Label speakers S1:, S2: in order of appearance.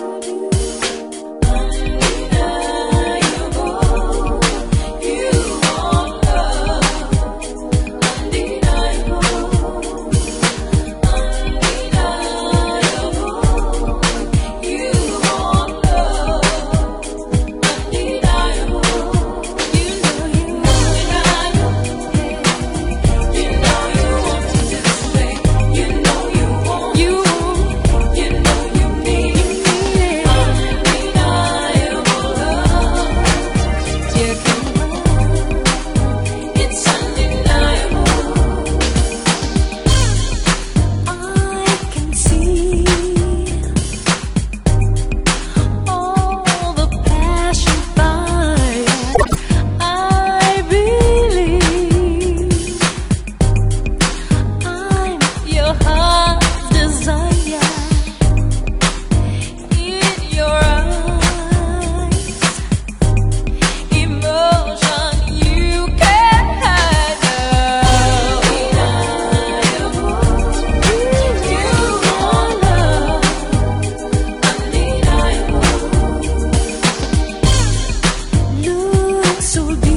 S1: love you. so